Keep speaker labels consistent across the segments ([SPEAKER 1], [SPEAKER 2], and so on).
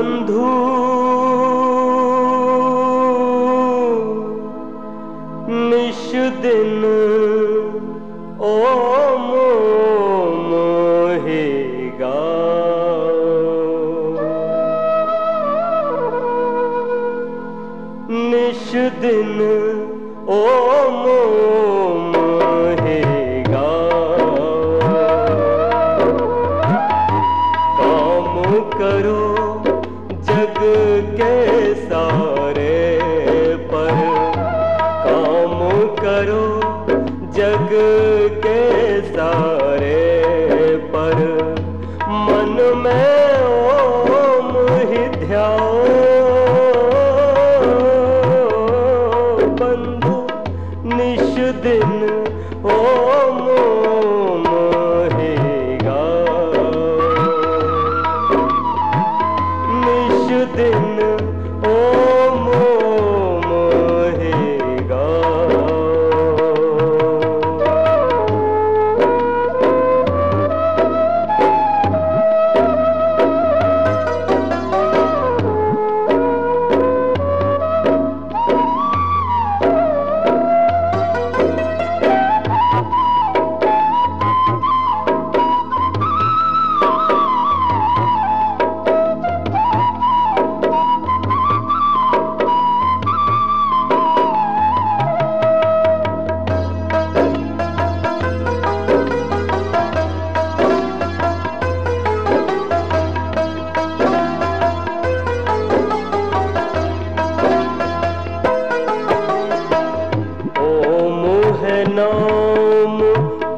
[SPEAKER 1] बंधु। निश दिन ओ मोहेगा। निश दिन ओ मो काम करो। महक के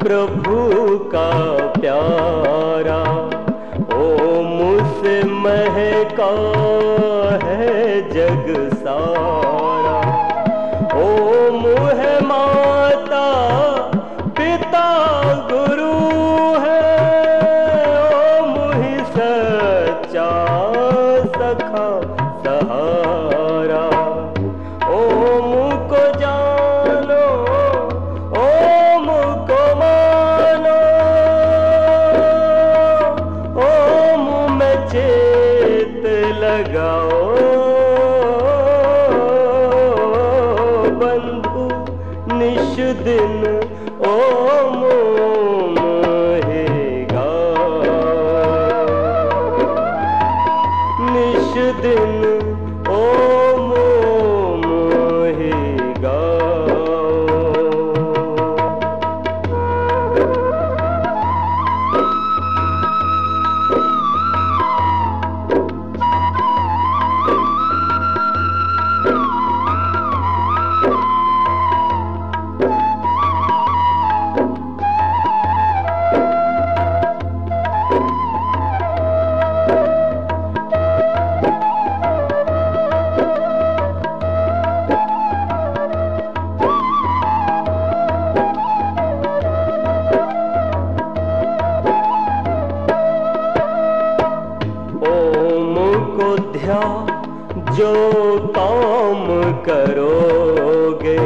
[SPEAKER 1] प्रभु का बन्धु निशु दिन ओम् जो काम करोगे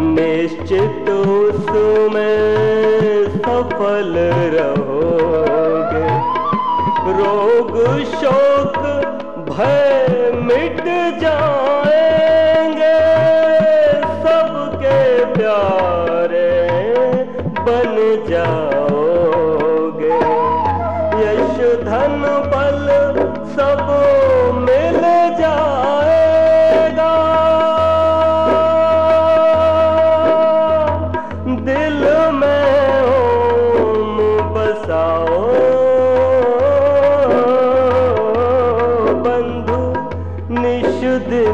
[SPEAKER 1] निश्चित उसमें सफल रहोगे। रोग शोक दिल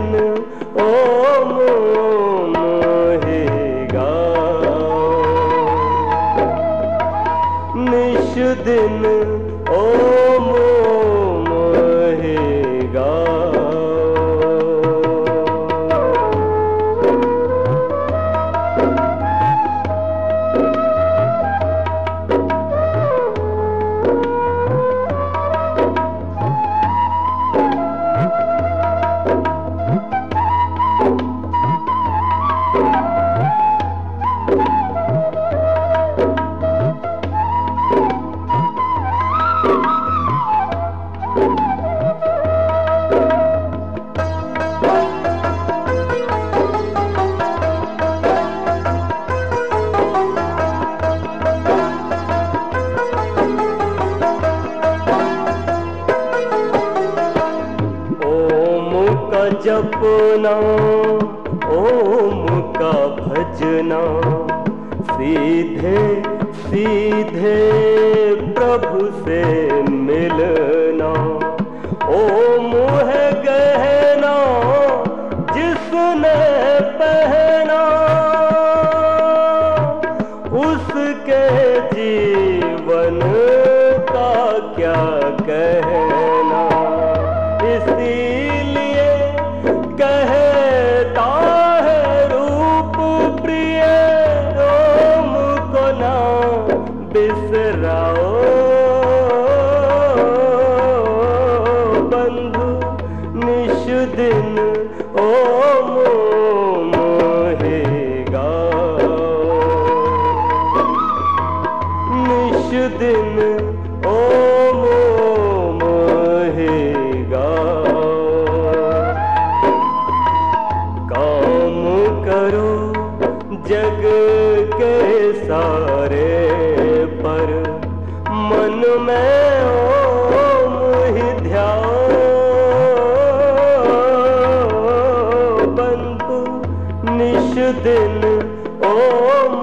[SPEAKER 1] जपना ओम का भजना। सीधे सीधे प्रभु से मिलना। ओम है गहना, जिसने पहना, उसके जीवन करो जग के सारे पर। मन में ओम ही ध्यान। बंधु निश दिन ओम